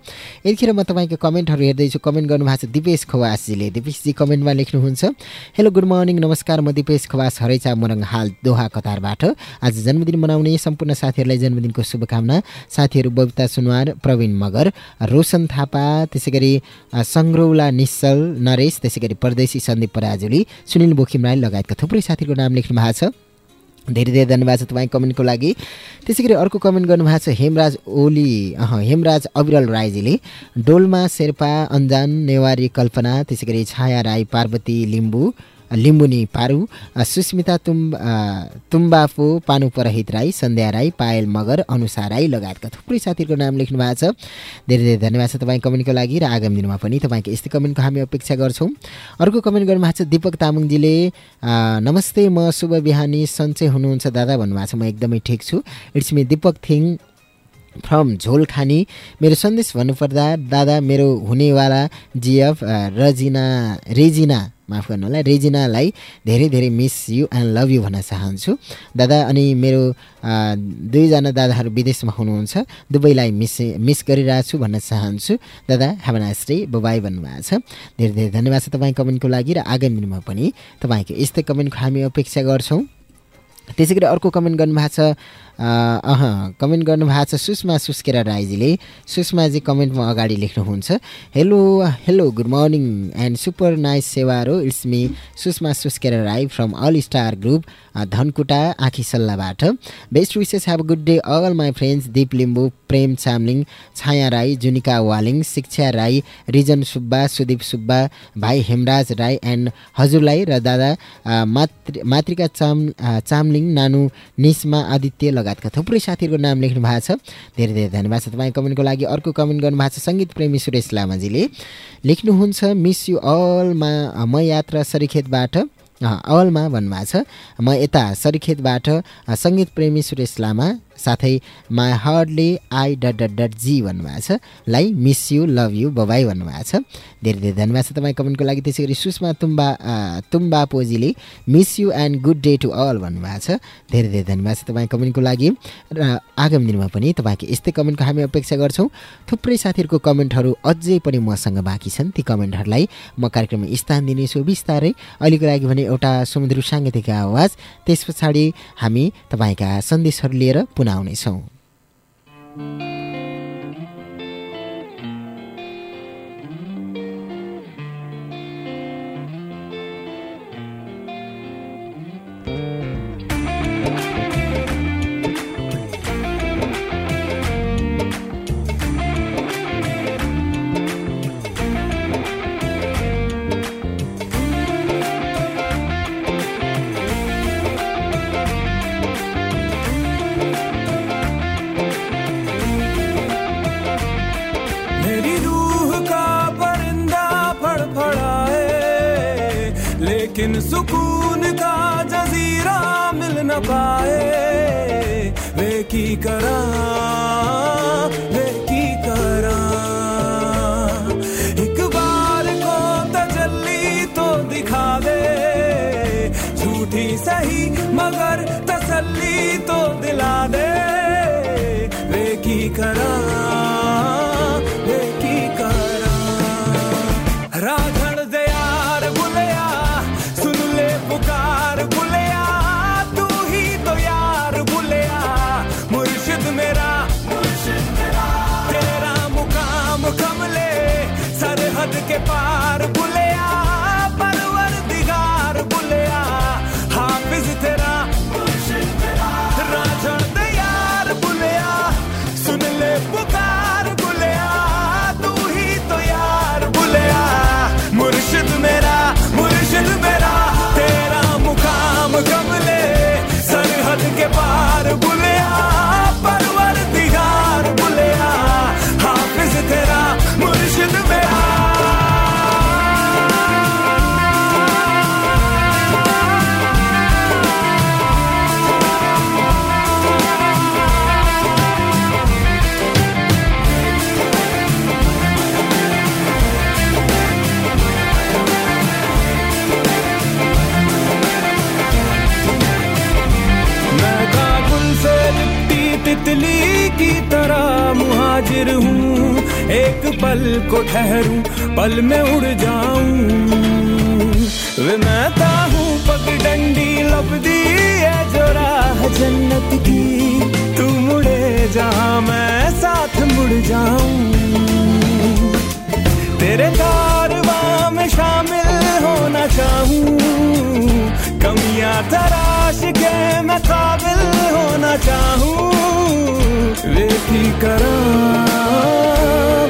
यतिखेर म तपाईँको कमेन्टहरू हेर्दैछु। कमेन्ट गर्नुभएको छ दिपेश खवासजीले दिपेशजी कमेन्टमा लेख्नुहुन्छ। हेलो गुड मर्निङ नमस्कार म दिपेश खवास हरैचा मोरङ हाल दोहा कतारबाट। आज जन्मदिन मनाउने सम्पूर्ण साथीहरूलाई जन्मदिनको शुभकामना। साथीहरू बबिता सुनवार प्रवीण मगर रोशन थापा त्यसै गरी सङ्ग्रौला निश्चल नरेश त्यसै गरी परदेशी सन्दीप पराजुली सुनिल बोखिम राई लगायतका थुप्रै साथीहरूको नाम लेख्नु भएको छ। धेरै धेरै धन्यवाद छ तपाईँ कमेन्टको लागि। त्यसै गरी अर्को कमेन्ट गर्नुभएको छ हेमराज ओली अह हेमराज अविरल राईजीले। डोल्मा शेर्पा अन्जान नेवारी कल्पना त्यसै गरी छाया राई पार्वती लिम्बू लिम्बुनी पारु सुस्मिता तुम तुम्बाफो पानु परहित राई सन्ध्या राई पायल मगर अनुषा राई लगायतका थुप्रै साथीहरूको नाम लेख्नु भएको छ। धेरै धेरै धन्यवाद छ तपाईँ कमेन्टको लागि र आगामी दिनमा पनि तपाईँको यस्तै कमेन्टको हामी अपेक्षा गर्छौँ। अर्को कमेन्ट गर्नुभएको छ दिपक तामाङजीले नमस्ते म शुभ बिहानी सन्चै हुनुहुन्छ दादा भन्नुभएको छ म एकदमै ठिक छु। It's me Dipak Thing. From Jholkhani मेरो सन्देश भन्नुपर्दा दादा मेरो हुनेवाला जिएफ रजिना रेजिना माफ गर्नु होला रेजिनालाई धेरै धेरै miss you and love you भन्न चाहन्छु दादा अनि मेरो दुईजना दादाहरू विदेशमा हुनुहुन्छ दुवैलाई मिस मिस गरिरहेको छु भन्न चाहन्छु दादा हेभ नाइस डे बबाई भन्नुभएको छ धेरै धेरै धन्यवाद छ तपाईँ कमेन्टको लागि र आगामी दिनमा पनि तपाईँको यस्तै कमेन्टको हामी अपेक्षा गर्छौँ त्यसै गरी अर्को कमेन्ट गर्नुभएको छ अह कमेन्ट गर्नुभएको छ सुषमा सुस्केरा राईजीले। सुषमाजी कमेन्टमा अगाडि लेख्नुहुन्छ। Hello hello good morning and super nice सेवारो it's me Sushma Suskera Rai from all star group Dhankuta आँखी सल्लाहबाट। Best wishes have good day all my friends Deep Limbu Prem Chamling Chhaya Rai Junika Waling Shiksha Rai Rijan Subba Sudeep Subba भाइ Hemraj Rai and हजुरलाई र दादा मातृ मातृका चाम चामलिङ नानु निस्मा आदित्य लगायतका थुप्रै साथीहरूको नाम लेख्नु भएको छ। धेरै धेरै धन्यवाद छ तपाईँ कमेन्टको लागि। अर्को कमेन्ट गर्नुभएको छ सङ्गीत प्रेमी सुरेश लामाजीले। लेख्नुहुन्छ मिस यु अलमा म यात्रा सरिखेतबाट अ, अवलमा भन्नुभएको छ म यता सरिखेतबाट सङ्गीत प्रेमी सुरेश लामा साथै my hardly I dot dot dot जी भन्नुभएको छ लाई miss you love you bye bye भन्नुभएको छ। धेरै धेरै धन्यवाद छ तपाईँ कमेन्टको लागि। त्यसै गरी Sushma Tumba Tumba पोजीले miss you and good day to all भन्नुभएको छ। धेरै धेरै धन्यवाद छ तपाईँ कमेन्टको लागि। र आगामी दिनमा पनि तपाईँको यस्तै कमेन्टको हामी अपेक्षा गर्छौँ। थुप्रै साथीहरूको कमेन्टहरू अझै पनि मसँग बाँकी छन्। ती कमेन्टहरूलाई म कार्यक्रममा स्थान दिनेछु बिस्तारै। अहिलेको लागि भने एउटा सुमधुर साङ्गीतिक आवाज। त्यस पछाडि हामी तपाईँका सन्देशहरू लिएर आउनेछौँ। सुकून का जजीरा मिल न पाए। वे की करा वे की करा। एक बार को तजल्ली तो दिखा दे। झूठी सही मगर तसल्ली तो दिला दे। वे की करा सरहद के की तरह मुहाजिर हूँ। एक पल को ठहरूं, पल में उड़ जाऊँ। वे मैं हूँ पगडंडी लपदी है जो राह जन्नत की। तू मुड़े जहाँ मैं साथ मुड़ जाऊँ। तेरे कारवां में शामिल होना चाहूँ। कमियाँ तराश के मैं काबिल होना चाहूँ। वे की करा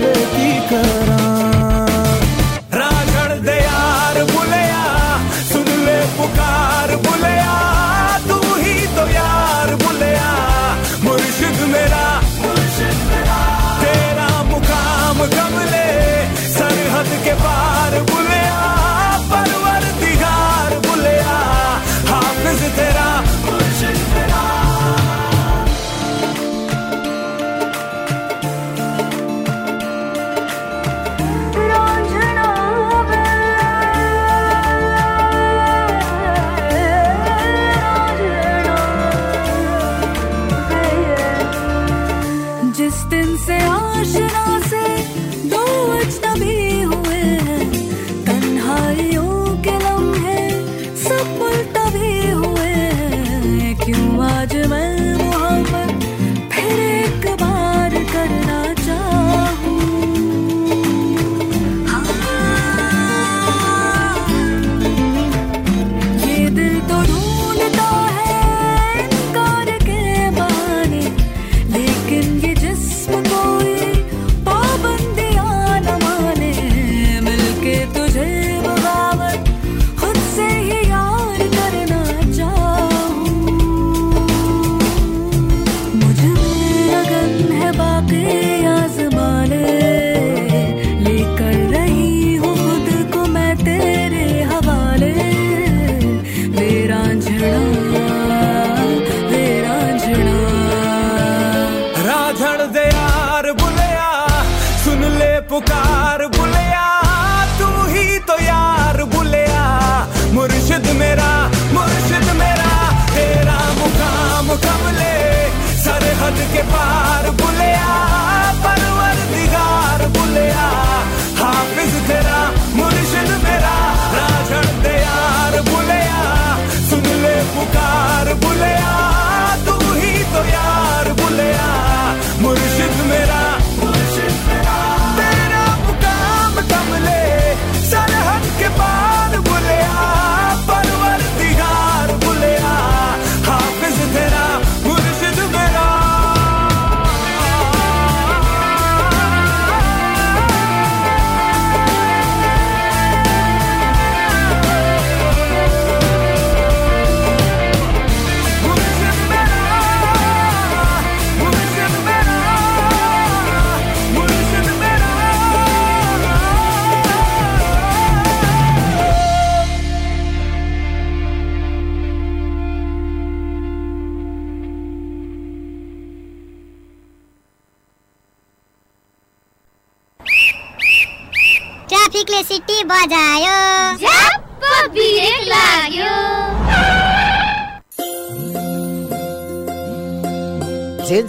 वे की करा। रागड़ दे यार बुलया, सुन ले पुकार बुलया, तू ही तो यार बुलया। मुर्शिद मेरा मुर्शिद मेरा, तेरा मुकाम गमले, सरहद के पार será Chưa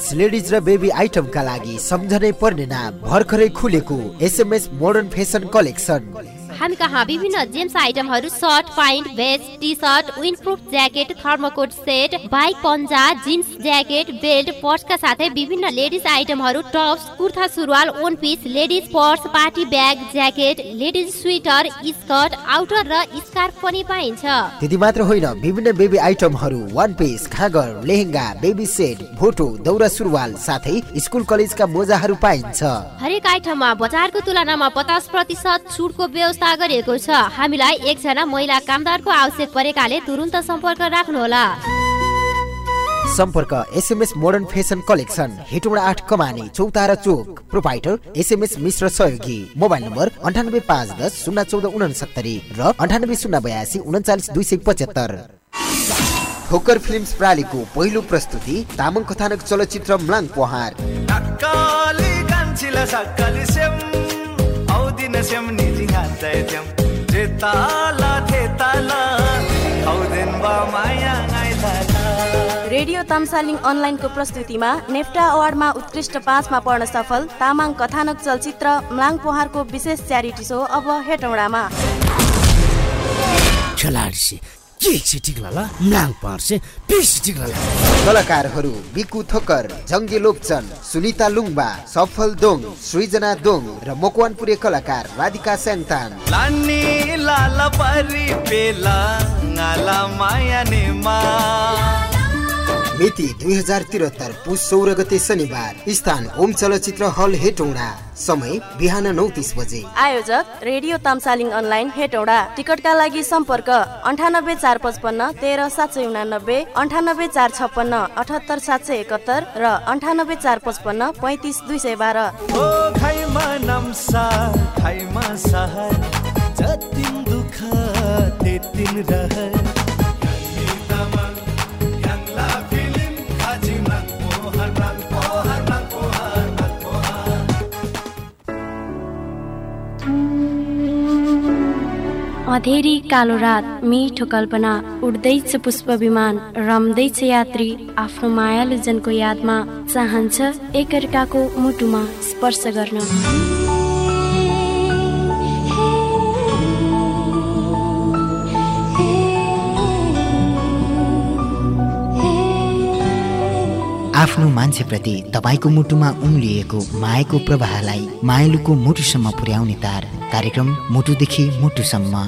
जेन्ट्स लेडिज र बेबी आइटमका लागि सम्झनै पर्ने नाम भर्खरै खुलेको एसएमएस मोडर्न फेसन कलेक्सन हामी कहाँ विभिन्न जेम्स आइटमहरू shirt pant vest T shirt windproof jacket thermo coat set bike पन्जा jeans jacket belt पर्सका साथै विभिन्न लेडिज आइटमहरू टप्स कुर्ता सुरुवाल one piece ladies purse party bag jacket ladies sweater skirt outer र स्कार्फ पनि पाइन्छ। त्यति मात्र होइन विभिन्न बेबी आइटमहरू वान पिस खागर लेहेङ्गा बेबी सेट भोटो दौरा सुरुवाल साथै स्कुल कलेजका मोजाहरू पाइन्छ। हरेक आइटममा बजारको तुलनामा पचास प्रतिशत छुटको व्यवस्था गरिएको छ। हामीलाई एकजना महिला कामदारको आवश्यक परेकाले तुरुन्त सम्पर्क राख्नुहोला। सम्पर्क SMS modern fashion collection Hetauda आठ कमानी चौतारा चोक। प्रोपाइटर एसएमएस मिश्र सहयोगी। मोबाइल नम्बर अन्ठानब्बे पाँच दस शून्य चौध उनासत्तरी र अन्ठानब्बे शून्य बयासी उन्चालिस दुई सय पचहत्तर। ठोकर फिल्म्स प्रालीको पहिलो प्रस्तुति तामाङ कथानक चलचित्र म्लाङ पोहार जेताला थेताला आउँदैन बा माया रेडियो तामसालिङ अनलाइनको प्रस्तुतिमा नेफ्टा अवार्डमा उत्कृष्ट पाँचमा पर्न सफल तामाङ कथानक चलचित्र म्लाङ पोहारको विशेष च्यारिटी सो अब हेटौँडामा। कलाकारहरू बिकु थोकर जङ्गे लोप्चन सुनिता लुङबा सफल दोङ सृजना दोङ र मकवानपुरे कलाकार राधिका स्याङतान। लानी लाला मिति दुई हजार त्रिहत्तर पुस सोह्र गते शनिबार स्थान ओम चलचित्र हल हेटौँडा। समय बिहान नौ तिस बजे। आयोजक रेडियो तामसालिङ अनलाइन हेटौँडा। टिकटका लागि सम्पर्क अन्ठानब्बे चार पचपन्न तेह्र सात सय उनानब्बे अन्ठानब्बे चार छप्पन्न अठहत्तर सात सय एकहत्तर र अन्ठानब्बे चार पचपन्न पैँतिस दुई सय बाह्र। अधेरी कालो रात मिठो कल्पना उड्दैछ पुष्प विमान रम्दैछ यात्री आफ्नो मायालु जनको यादमा चाहन्छ एकअर्काको मुटुमा स्पर्श गर्न। आफ्नो मान्छेप्रति तपाईँको मुटुमा उम्लिएको मायाको प्रवाहलाई मायालुको मुटुसम्म पुर्याउने तार। कार्यक्रम मुटुदेखि मुटुसम्म।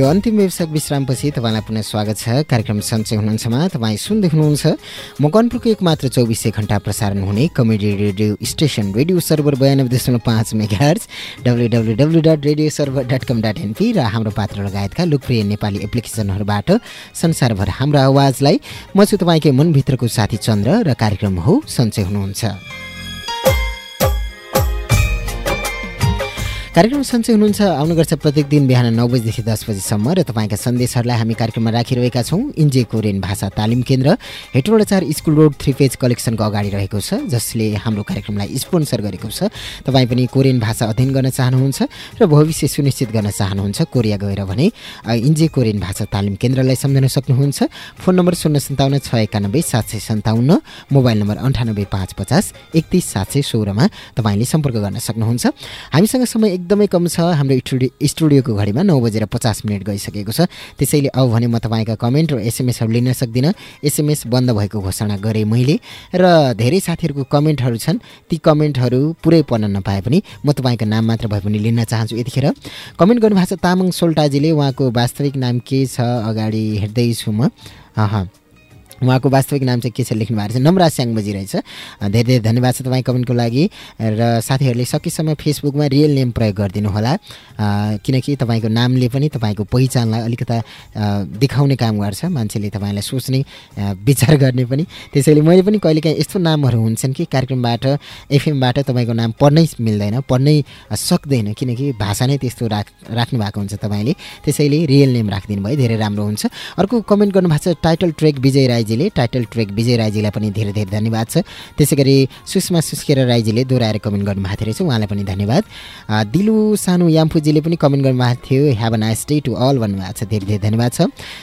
यो अन्तिम व्यवसायिक विश्रामपछि तपाईँलाई पुनः स्वागत छ। कार्यक्रम सन्चय हुनुहुन्छमा तपाईँ सुन्दै हुनुहुन्छ। मकनपुरको एक मात्र चौबिसै घन्टा प्रसारण हुने comedy radio station radio server बयानब्बे दशमलव पाँच megahertz W radio server dot com dot NP र हाम्रो पात्र लगायतका लोकप्रिय नेपाली एप्लिकेसनहरूबाट संसारभर हाम्रो आवाजलाई म छु तपाईँकै मनभित्रको साथी चन्द्र र कार्यक्रम हो सन्चय हुनुहुन्छ। कार्यक्रम सन्चै हुनुहुन्छ आउने गर्छ प्रत्येक दिन बिहान नौ बजीदेखि दस बजीसम्म र तपाईँका सन्देशहरूलाई हामी कार्यक्रममा राखिरहेका छौँ। इन्जे कोरियन भाषा तालिम केन्द्र हेटौँडा चार स्कुल रोड थ्री पेज कलेक्सनको अगाडि रहेको छ जसले हाम्रो कार्यक्रमलाई स्पोन्सर गरेको छ। तपाईँ पनि कोरियन भाषा अध्ययन गर्न चाहनुहुन्छ र भविष्य सुनिश्चित गर्न चाहनुहुन्छ कोरिया गएर भने इन्जे कोरियन भाषा तालिम केन्द्रलाई सम्झन सक्नुहुन्छ। फोन नम्बर शून्य सन्ताउन्न छ एकानब्बे सात सय सन्ताउन्न मोबाइल नम्बर अन्ठानब्बे पाँच पचास एकतिस सात सय सोह्रमा तपाईँले सम्पर्क गर्न सक्नुहुन्छ। हामीसँग समय एकदमै कम छ। हाम्रो स्टुडियो स्टुडियोको घडीमा नौ बजेर पचास मिनट गइसकेको छ। त्यसैले अब भने म तपाईँका कमेन्ट र एसएमएसहरू लिन सक्दिनँ। एसएमएस बन्द भएको घोषणा गरेँ मैले। र धेरै साथीहरूको कमेन्टहरू छन्। ती कमेन्टहरू पुरै पढ्न नपाए पनि म तपाईँको नाम मात्र भए पनि लिन चाहन्छु यतिखेर। कमेन्ट गर्नुभएको छ तामाङ सोल्टाजीले। उहाँको वास्तविक नाम के छ अगाडि हेर्दैछु म। उहाँको वास्तविक नाम चाहिँ के छ लेख्नु भएको छ? नम्रा स्याङबजी रहेछ धेरै धेरै धन्यवाद छ तपाईँ कमेन्टको लागि। र साथीहरूले सकेसम्म फेसबुकमा रियल नेम प्रयोग गरिदिनु होला किनकि तपाईँको नामले पनि तपाईँको पहिचानलाई अलिकता देखाउने काम गर्छ मान्छेले तपाईँलाई सोच्ने विचार गर्ने पनि। त्यसैले मैले पनि कहिलेकाहीँ यस्तो नामहरू हुन्छन् कि कार्यक्रमबाट एफएमबाट तपाईँको नाम पढ्नै मिल्दैन पढ्नै सक्दैन किनकि भाषा नै त्यस्तो राख राख्नु भएको हुन्छ तपाईँले। त्यसैले रियल नेम राखिदिनु भयो धेरै राम्रो हुन्छ। अर्को कमेन्ट गर्नुभएको छ टाइटल ट्रेक विजय राईजीले टाइटल ट्रेक विजय राईजीलाई पनि धेरै धेरै धन्यवाद छ। त्यसै गरी सुषमा सुस्केरा राईजीले दोहोऱ्याएर कमेन्ट गर्नुभएको रहेछ उहाँलाई पनि धन्यवाद। दिलु सानु याम्फुजीले पनि कमेन्ट गर्नुभएको थियो have a nice day to all भन्नुभएको छ। धेरै धेरै धन्यवाद छ।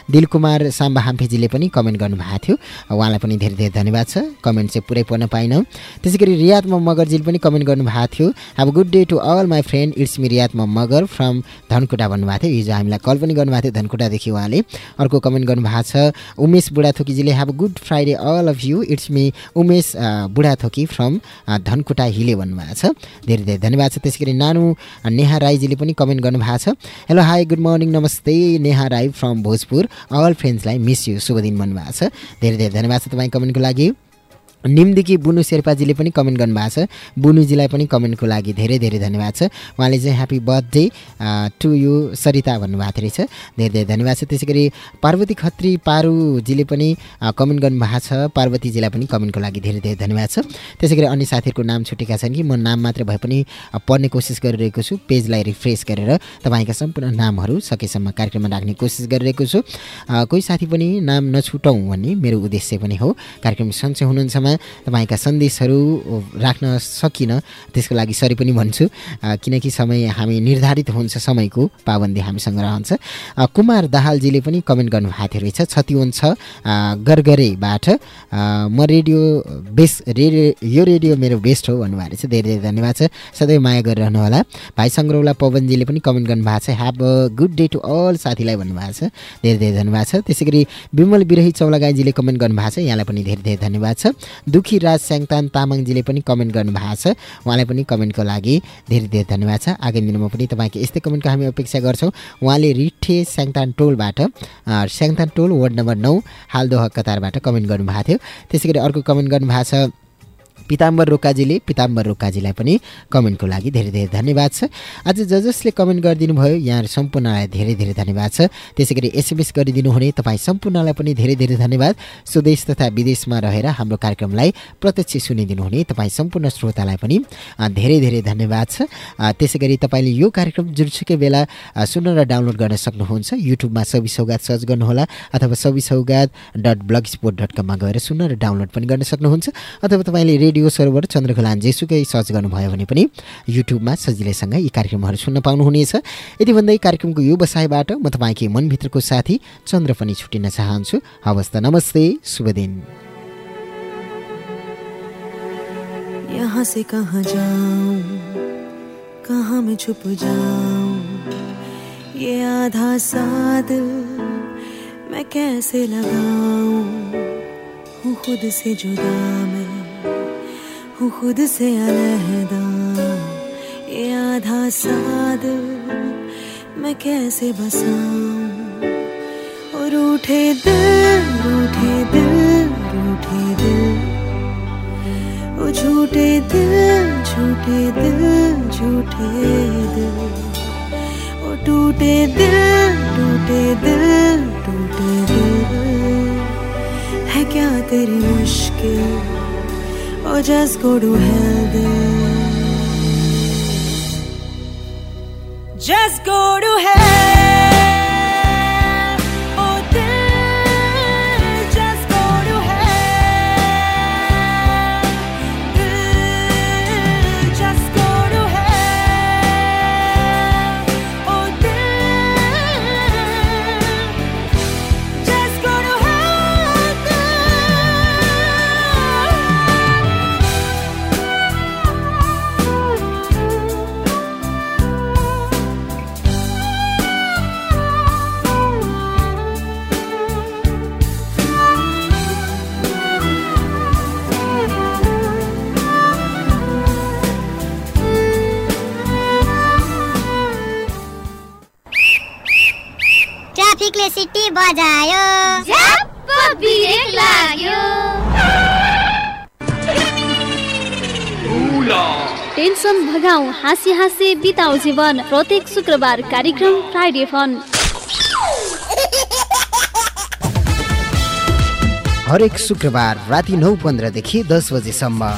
दिलकुमार साम्बा हाम्फेजीले पनि कमेन्ट गर्नुभएको थियो। उहाँलाई पनि धेरै धेरै धन्यवाद छ। कमेन्ट चाहिँ पुरै पढ्न पाइनँ। त्यसै गरी रियात्मा मगरजीले पनि कमेन्ट गर्नुभएको थियो। Have good day to all my friend it's me Riyatma Magar from Dhankuta भन्नुभएको थियो। हिजो हामीलाई कल पनि गर्नुभएको थियो धनकुटादेखि उहाँले। अर्को कमेन्ट गर्नुभएको छ Umesh बुढाथोकीजीले have good Friday all of you it's me Umesh Budhathoki from Dhankuta Hile भन्नुभएको छ। धेरै धेरै धन्यवाद छ। त्यसै गरी नानु नेहा राईजीले पनि कमेन्ट गर्नुभएको छ। हेलो हाई गुड मर्निङ नमस्ते नेहा राई फ्रम भोजपुर। अल फ्रेन्ड्सलाई मिस यु शुभ दिन भन्नुभएको छ। धेरै धेरै धन्यवाद छ तपाईँ कमेन्टको लागि। निमदेखि बुनु शेर्पाजीले पनि कमेन्ट गर्नुभएको छ। बुनुजीलाई पनि कमेन्टको लागि धेरै धेरै धन्यवाद छ। उहाँले चाहिँ happy birthday to you Sarita भन्नुभएको रहेछ। धेरै धेरै धन्यवाद छ। त्यसै गरी पार्वती खत्री पारुजीले पनि कमेन्ट गर्नुभएको छ। पार्वतीजीलाई पनि कमेन्टको लागि धेरै धेरै धन्यवाद छ। त्यसै गरी अन्य साथीहरूको नाम छुटेका छन् कि म नाम मात्र भए पनि पढ्ने कोसिस गरिरहेको छु। पेजलाई रिफ्रेस गरेर तपाईँका सम्पूर्ण नामहरू सकेसम्म कार्यक्रममा राख्ने कोसिस गरिरहेको छु। कोही साथी पनि नाम नछुटाउँ भन्ने मेरो उद्देश्य पनि हो। कार्यक्रम सन्चय हुनुहुन्छमा तपाईँका सन्देशहरू राख्न सकिनँ त्यसको लागि सरी पनि भन्छु। किनकि समय हामी निर्धारित हुन्छ समयको पाबन्दी हामीसँग रहन्छ। कुमार दाहालजीले पनि कमेन्ट गर्नुभएको थियो रहेछ छतिवन छ गरगरेबाट। म रेडियो बेस्ट रेडियो यो रेडियो मेरो बेस्ट हो भन्नुभएको रहेछ। धेरै धेरै धन्यवाद छ। सधैँ माया गरिरहनु होला भाइ सङ्ग्रौला पवनजीले पनि कमेन्ट गर्नुभएको छ। Have a good day to all साथीलाई भन्नुभएको छ। धेरै धेरै धन्यवाद छ। त्यसै गरी विमल बिरही चौलागाईजीले कमेन्ट गर्नुभएको छ। यहाँलाई पनि धेरै धेरै धन्यवाद छ। दुखी राज स्याङतान तामाङजीले पनि कमेन्ट गर्नुभएको छ। उहाँलाई पनि कमेन्टको लागि धेरै धेरै धन्यवाद छ। आगामी दिनमा पनि तपाईँको यस्तै कमेन्टको हामी अपेक्षा गर्छौँ। उहाँले रिठे स्याङतान टोलबाट स्याङतान टोल वार्ड नम्बर नौ हालदोह कतारबाट कमेन्ट गर्नुभएको थियो। त्यसै अर्को कमेन्ट गर्नुभएको छ। पिताम्बर रोकाजीले पिताम्बर रोकाजीलाई पनि कमेन्टको लागि धेरै धेरै धन्यवाद छ। आज ज जसले कमेन्ट गरिदिनु भयो यहाँहरू सम्पूर्णलाई धेरै धेरै धन्यवाद छ। त्यसै गरी एसएमएस गरिदिनु हुने तपाईँ सम्पूर्णलाई पनि धेरै धेरै धन्यवाद। स्वदेश तथा विदेशमा रहेर हाम्रो कार्यक्रमलाई प्रत्यक्ष सुनिदिनु हुने तपाईँ सम्पूर्ण श्रोतालाई पनि धेरै धेरै धन्यवाद छ। त्यसै गरी तपाईँले यो कार्यक्रम जुनसुकै बेला सुन्न र डाउनलोड गर्न सक्नुहुन्छ युट्युबमा सबि सौगात सर्च गर्नुहोला अथवा Sabi Saugat dot blogspot dot कममा गएर सुन्न र डाउनलोड पनि गर्न सक्नुहुन्छ अथवा तपाईँले रेडियो सर्भर चन्द्रखोलान जेसुकै सर्च गर्नुभयो भने पनि युट्युबमा सजिलैसँग यी कार्यक्रमहरू सुन्न पाउनुहुनेछ। यति भन्दै कार्यक्रमको यो बसाइबाट म तपाईँकै मनभित्रको साथी चन्द्र पनि छुटिन चाहन्छु। हवस् त नमस्ते शुभ दिन। यहाँ से कहाँ जाऊं? कहाँ मैं छुप जाऊं? ये आधा सा दिल मैं कैसे लगाऊं? हूँ खुद से जुदा मैं। हूँ खुद से अलहदा। ये आधा सा दिल मैं कैसे बसाऊं? और रूठे दिल रूठे दिल रूठे दिल। ओ झूठे दिल झूठे दिल झूठे दिल। ओ टूटे दिल टूटे दिल टूटे दिल। है क्या तेरी मुश्किल? Or just go to hell just go to hell बजायो झ्याप्प ब्रेक लाग्यो टेन्सन भगाऊ हाँसी हाँसी बिताउ जीवन प्रत्येक शुक्रबार कार्यक्रम फ्राइडे फन हरेक शुक्रबार राति नौ पन्ध्रदेखि दस बजेसम्म